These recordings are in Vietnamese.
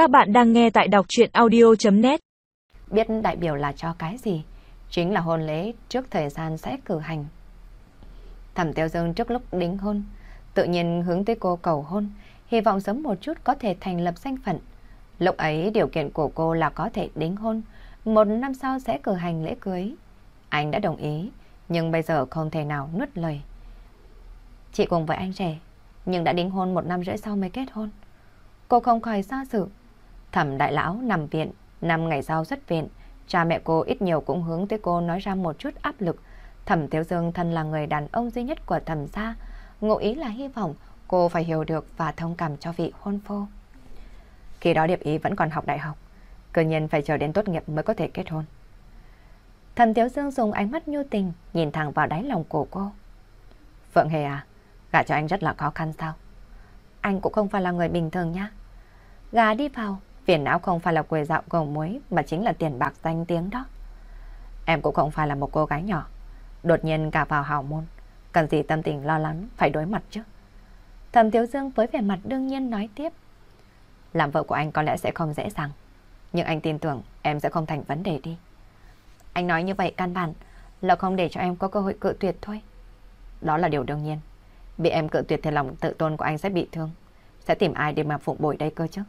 Các bạn đang nghe tại đọc chuyện audio.net Biết đại biểu là cho cái gì? Chính là hôn lễ trước thời gian sẽ cử hành. Thẩm Tiêu Dương trước lúc đính hôn, tự nhiên hướng tới cô cầu hôn, hy vọng sớm một chút có thể thành lập danh phận. Lúc ấy điều kiện của cô là có thể đính hôn, một năm sau sẽ cử hành lễ cưới. Anh đã đồng ý, nhưng bây giờ không thể nào nuốt lời. Chị cùng với anh trẻ, nhưng đã đính hôn một năm rưỡi sau mới kết hôn. Cô không khỏi xa sự. Thẩm đại lão nằm viện, năm ngày sau xuất viện. Cha mẹ cô ít nhiều cũng hướng tới cô nói ra một chút áp lực. Thẩm Thiếu Dương thân là người đàn ông duy nhất của thẩm gia. Ngụ ý là hy vọng cô phải hiểu được và thông cảm cho vị hôn phu. Khi đó Điệp Ý vẫn còn học đại học. Cơ nhiên phải chờ đến tốt nghiệp mới có thể kết hôn. Thẩm Thiếu Dương dùng ánh mắt nhu tình nhìn thẳng vào đáy lòng của cô. Phượng Hề à, gả cho anh rất là khó khăn sao? Anh cũng không phải là người bình thường nhá. Gà đi vào, phiền não không phải là quề dạo cầu muối mà chính là tiền bạc danh tiếng đó. Em cũng không phải là một cô gái nhỏ, đột nhiên cả vào hào môn, cần gì tâm tình lo lắng phải đối mặt chứ. Thầm Thiếu Dương với vẻ mặt đương nhiên nói tiếp. Làm vợ của anh có lẽ sẽ không dễ dàng, nhưng anh tin tưởng em sẽ không thành vấn đề đi. Anh nói như vậy căn bản là không để cho em có cơ hội cự tuyệt thôi. Đó là điều đương nhiên. Bị em cự tuyệt thì lòng tự tôn của anh sẽ bị thương. Sẽ tìm ai để mà phụng bồi đây cơ chứ?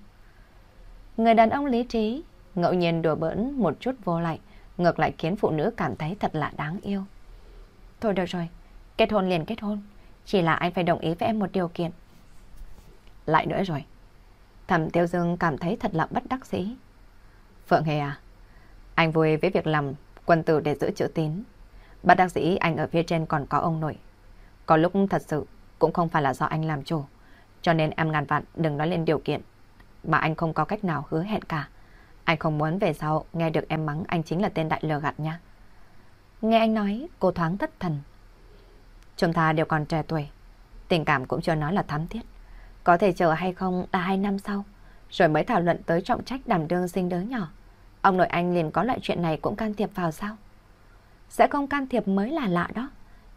Người đàn ông lý trí, ngẫu nhiên đùa bỡn một chút vô lại, ngược lại khiến phụ nữ cảm thấy thật là đáng yêu. Thôi được rồi, kết hôn liền kết hôn. Chỉ là anh phải đồng ý với em một điều kiện. Lại nữa rồi. Thẩm Tiêu Dương cảm thấy thật là bất đắc dĩ. Phượng Hề à, anh vui với việc làm quân tử để giữ chữ tín. Bất đắc dĩ anh ở phía trên còn có ông nội. Có lúc thật sự cũng không phải là do anh làm chủ. Cho nên em ngàn vạn đừng nói lên điều kiện mà anh không có cách nào hứa hẹn cả. Anh không muốn về sau nghe được em mắng anh chính là tên đại lừa gạt nha. Nghe anh nói, cô thoáng thất thần. Chúng ta đều còn trẻ tuổi, tình cảm cũng chưa nói là thắm thiết. Có thể chờ hay không là hai năm sau, rồi mới thảo luận tới trọng trách đảm đương sinh đứa nhỏ. Ông nội anh liền có loại chuyện này cũng can thiệp vào sao? Sẽ không can thiệp mới là lạ đó.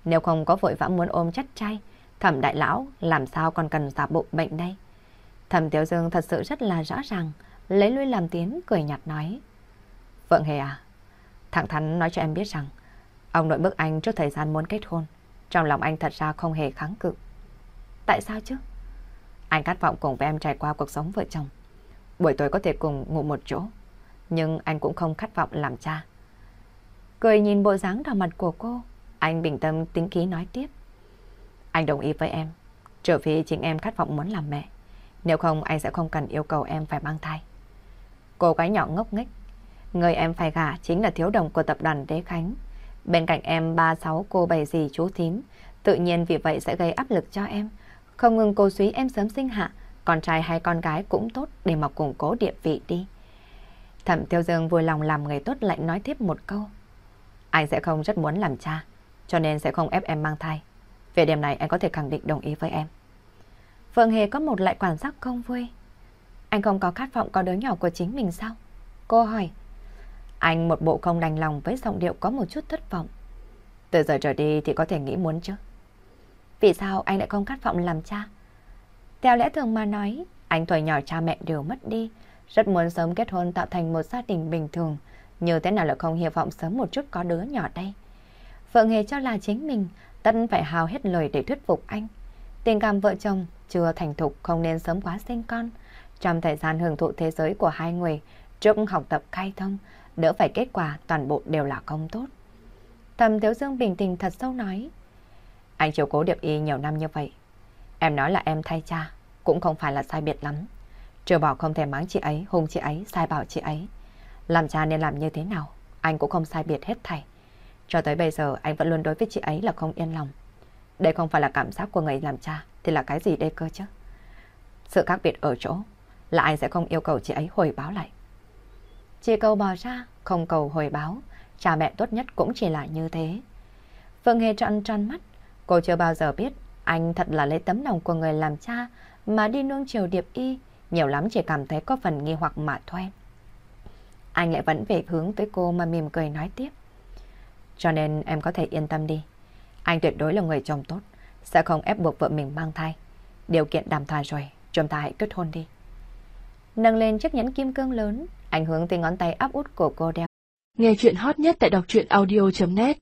Nếu không có vội vã muốn ôm chất trai, thẩm đại lão làm sao còn cần giả bộ bệnh đây? Thẩm Tiểu Dương thật sự rất là rõ ràng, lấy lui làm tiến, cười nhạt nói. Phượng Hề à, thẳng thắn nói cho em biết rằng, ông nội bức anh trước thời gian muốn kết hôn, trong lòng anh thật ra không hề kháng cự. Tại sao chứ? Anh khát vọng cùng với em trải qua cuộc sống vợ chồng. Buổi tối có thể cùng ngủ một chỗ, nhưng anh cũng không khát vọng làm cha. Cười nhìn bộ dáng đỏ mặt của cô, anh bình tâm tính khí nói tiếp. Anh đồng ý với em, trừ phi chính em khát vọng muốn làm mẹ. Nếu không anh sẽ không cần yêu cầu em phải mang thai. Cô gái nhỏ ngốc nghếch. Người em phải gả chính là thiếu đồng của tập đoàn Đế Khánh. Bên cạnh em ba sáu cô bày gì chú thím. Tự nhiên vì vậy sẽ gây áp lực cho em. Không ngừng cô suý em sớm sinh hạ. Con trai hay con gái cũng tốt để mà củng cố địa vị đi. Thẩm Tiêu Dương vui lòng làm người tốt lại nói tiếp một câu. Anh sẽ không rất muốn làm cha, cho nên sẽ không ép em mang thai. Về điểm này anh có thể khẳng định đồng ý với em. Phượng Hề có một lại quản giác không vui. Anh không có khát vọng có đứa nhỏ của chính mình sao? Cô hỏi. Anh một bộ không đành lòng với giọng điệu có một chút thất vọng. Từ giờ trở đi thì có thể nghĩ muốn chứ. Vì sao anh lại không khát vọng làm cha? Theo lẽ thường mà nói, anh tuổi nhỏ cha mẹ đều mất đi. Rất muốn sớm kết hôn tạo thành một gia đình bình thường. Như thế nào là không hy vọng sớm một chút có đứa nhỏ đây? Phượng Hề cho là chính mình, tất phải hào hết lời để thuyết phục anh. Tình cảm vợ chồng chưa thành thục không nên sớm quá sinh con. Trong thời gian hưởng thụ thế giới của hai người, trước học tập khai thông, đỡ phải kết quả toàn bộ đều là không tốt. Thầm Thiếu Dương bình tĩnh thật sâu nói. Anh chiều cố Điệp Y nhiều năm như vậy. Em nói là em thay cha, cũng không phải là sai biệt lắm. Chưa bảo không thể mắng chị ấy, hung chị ấy, sai bảo chị ấy. Làm cha nên làm như thế nào, anh cũng không sai biệt hết thảy. Cho tới bây giờ anh vẫn luôn đối với chị ấy là không yên lòng. Đây không phải là cảm giác của người làm cha, thì là cái gì đây cơ chứ? Sự khác biệt ở chỗ là anh sẽ không yêu cầu chị ấy hồi báo lại. Chỉ cầu bỏ ra, không cầu hồi báo, cha mẹ tốt nhất cũng chỉ là như thế. Phương Hề trọn tròn mắt, cô chưa bao giờ biết anh thật là lấy tấm lòng của người làm cha mà đi nuông chiều điệp y, nhiều lắm chỉ cảm thấy có phần nghi hoặc mà thôi. Anh lại vẫn về hướng tới cô mà mỉm cười nói tiếp. Cho nên em có thể yên tâm đi. Anh tuyệt đối là người chồng tốt, sẽ không ép buộc vợ mình mang thai. Điều kiện đàm thoại rồi, chúng ta hãy kết hôn đi. nâng lên chiếc nhẫn kim cương lớn, ảnh hưởng tới ngón tay áp út của cô đeo. Nghe chuyện hot nhất tại đọc truyện audio.net